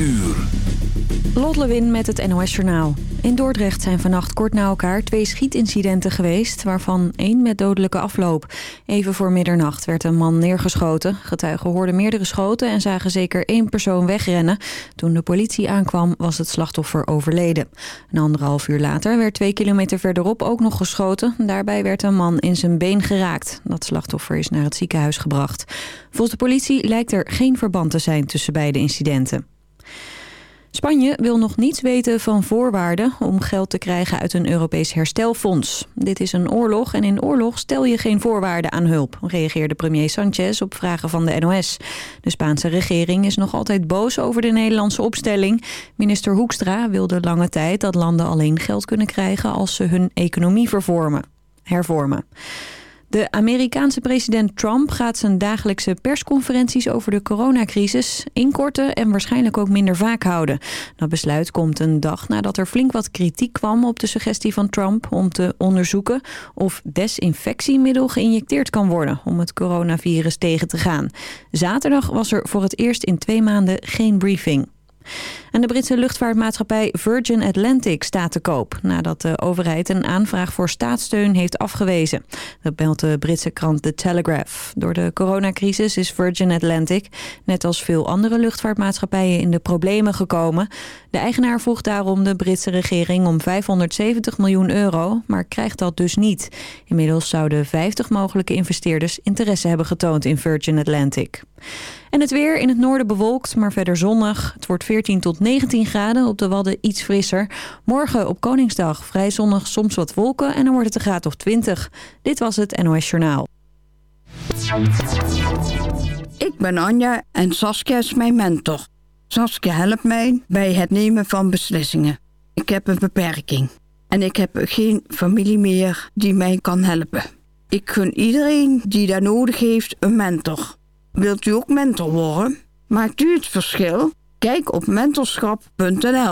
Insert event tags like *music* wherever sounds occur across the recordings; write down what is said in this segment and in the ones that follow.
uur. Met het NOS Journaal. In Dordrecht zijn vannacht kort na elkaar twee schietincidenten geweest... waarvan één met dodelijke afloop. Even voor middernacht werd een man neergeschoten. Getuigen hoorden meerdere schoten en zagen zeker één persoon wegrennen. Toen de politie aankwam was het slachtoffer overleden. Een anderhalf uur later werd twee kilometer verderop ook nog geschoten. Daarbij werd een man in zijn been geraakt. Dat slachtoffer is naar het ziekenhuis gebracht. Volgens de politie lijkt er geen verband te zijn tussen beide incidenten. Spanje wil nog niets weten van voorwaarden om geld te krijgen uit een Europees herstelfonds. Dit is een oorlog en in oorlog stel je geen voorwaarden aan hulp, reageerde premier Sanchez op vragen van de NOS. De Spaanse regering is nog altijd boos over de Nederlandse opstelling. Minister Hoekstra wilde lange tijd dat landen alleen geld kunnen krijgen als ze hun economie vervormen, hervormen. De Amerikaanse president Trump gaat zijn dagelijkse persconferenties over de coronacrisis inkorten en waarschijnlijk ook minder vaak houden. Dat besluit komt een dag nadat er flink wat kritiek kwam op de suggestie van Trump om te onderzoeken of desinfectiemiddel geïnjecteerd kan worden om het coronavirus tegen te gaan. Zaterdag was er voor het eerst in twee maanden geen briefing. En de Britse luchtvaartmaatschappij Virgin Atlantic staat te koop... nadat de overheid een aanvraag voor staatssteun heeft afgewezen. Dat meldt de Britse krant The Telegraph. Door de coronacrisis is Virgin Atlantic, net als veel andere luchtvaartmaatschappijen... in de problemen gekomen. De eigenaar vroeg daarom de Britse regering om 570 miljoen euro... maar krijgt dat dus niet. Inmiddels zouden 50 mogelijke investeerders interesse hebben getoond in Virgin Atlantic. En het weer in het noorden bewolkt, maar verder zonnig. Het wordt 14 tot 19 graden, op de Wadden iets frisser. Morgen op Koningsdag vrij zonnig, soms wat wolken en dan wordt het een graad of 20. Dit was het NOS Journaal. Ik ben Anja en Saskia is mijn mentor. Saskia helpt mij bij het nemen van beslissingen. Ik heb een beperking en ik heb geen familie meer die mij kan helpen. Ik gun iedereen die daar nodig heeft een mentor. Wilt u ook mentor worden? Maakt u het verschil? Kijk op mentorschap.nl.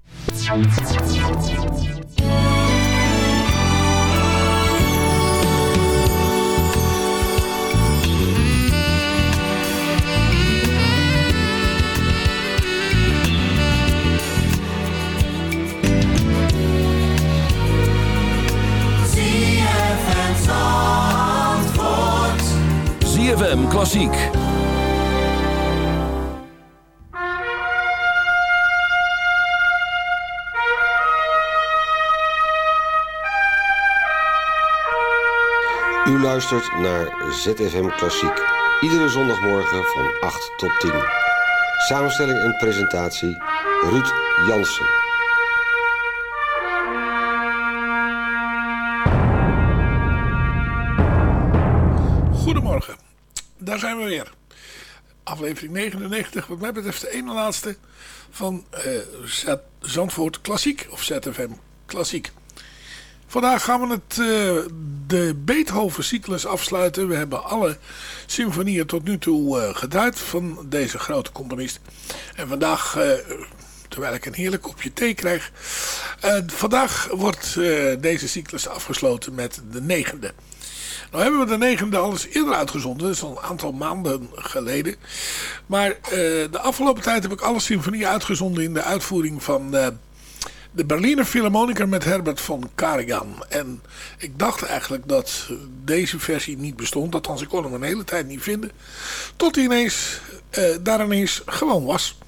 ZFM Klassiek. U luistert naar ZFM Klassiek. Iedere zondagmorgen van 8 tot 10. Samenstelling en presentatie Ruud Jansen. Goedemorgen, daar zijn we weer. Aflevering 99, wat mij betreft de ene laatste van uh, Zandvoort Klassiek of ZFM Klassiek. Vandaag gaan we het, uh, de Beethoven-cyclus afsluiten. We hebben alle symfonieën tot nu toe uh, geduid van deze grote componist. En vandaag, uh, terwijl ik een heerlijk kopje thee krijg... vandaag wordt deze cyclus afgesloten met de negende. Nou hebben we de negende al eens eerder uitgezonden. Dat is al een aantal maanden geleden. Maar de afgelopen tijd heb ik alle symfonieën uitgezonden in de uitvoering van de Berliner Philharmoniker met Herbert von Karajan. En ik dacht eigenlijk dat deze versie niet bestond. Althans, ik kon hem een hele tijd niet vinden. Tot hij ineens, uh, daar ineens gewoon was.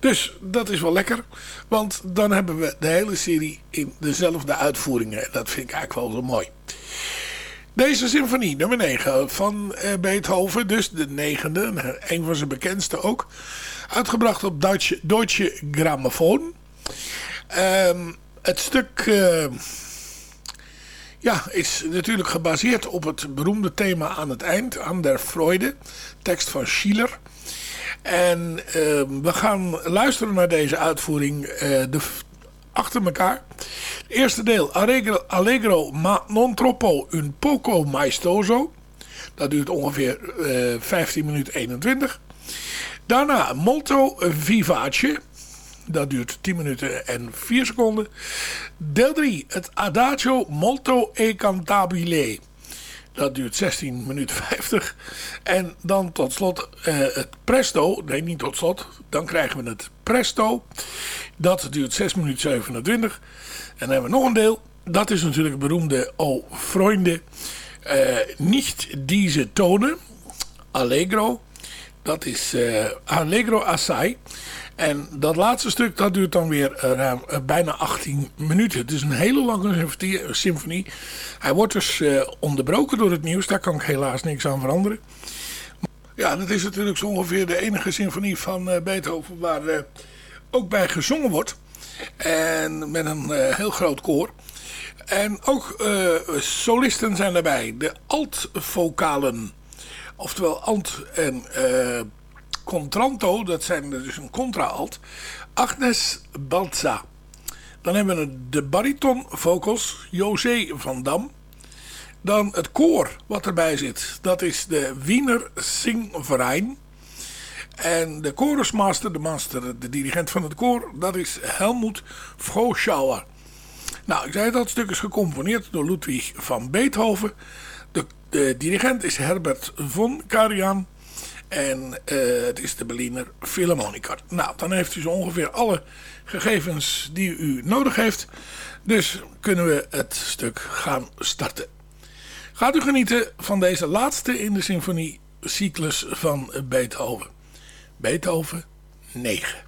Dus dat is wel lekker. Want dan hebben we de hele serie in dezelfde uitvoeringen. En dat vind ik eigenlijk wel zo mooi. Deze symfonie, nummer 9 van uh, Beethoven. Dus de negende, een van zijn bekendste ook. Uitgebracht op Duitse, Deutsche Grammophon. Um, het stuk uh, ja, is natuurlijk gebaseerd op het beroemde thema aan het eind, aan der Freude, tekst van Schiller. En uh, we gaan luisteren naar deze uitvoering uh, de, achter elkaar. Het eerste deel, Allegro, Allegro ma non troppo un poco maestoso. Dat duurt ongeveer 15 minuten 21. Daarna Molto Vivace. Dat duurt 10 minuten en 4 seconden. Deel 3. Het Adagio Molto E Cantabile. Dat duurt 16 minuten *laughs* 50. En dan tot slot uh, het presto. Nee, niet tot slot. Dan krijgen we het presto. Dat duurt 6 minuten 27. En dan hebben we nog een deel. Dat is natuurlijk het beroemde O Freunde. Uh, niet deze tonen. Allegro. Dat is uh, Allegro Assai. En dat laatste stuk dat duurt dan weer ruim, uh, bijna 18 minuten. Het is een hele lange symfonie. Hij wordt dus uh, onderbroken door het nieuws. Daar kan ik helaas niks aan veranderen. Ja, dat is natuurlijk zo ongeveer de enige symfonie van uh, Beethoven waar ook bij gezongen wordt. En met een heel groot koor. En ook solisten zijn erbij. De altvokalen. Oftewel alt en contralto, dat zijn dus een contra-alt. Agnes Balza. Dan hebben we de bariton vocals, José van Dam. Dan het koor wat erbij zit, dat is de Wiener Singverein. En de chorusmaster, de master, de dirigent van het koor, dat is Helmut Froschauer. Nou, ik zei het, dat stuk is gecomponeerd door Ludwig van Beethoven. De, de dirigent is Herbert von Karajan. En uh, het is de Berliner Philharmoniker. Nou, dan heeft u zo ongeveer alle gegevens die u nodig heeft. Dus kunnen we het stuk gaan starten. Gaat u genieten van deze laatste in de symfoniecyclus van Beethoven. Beethoven 9.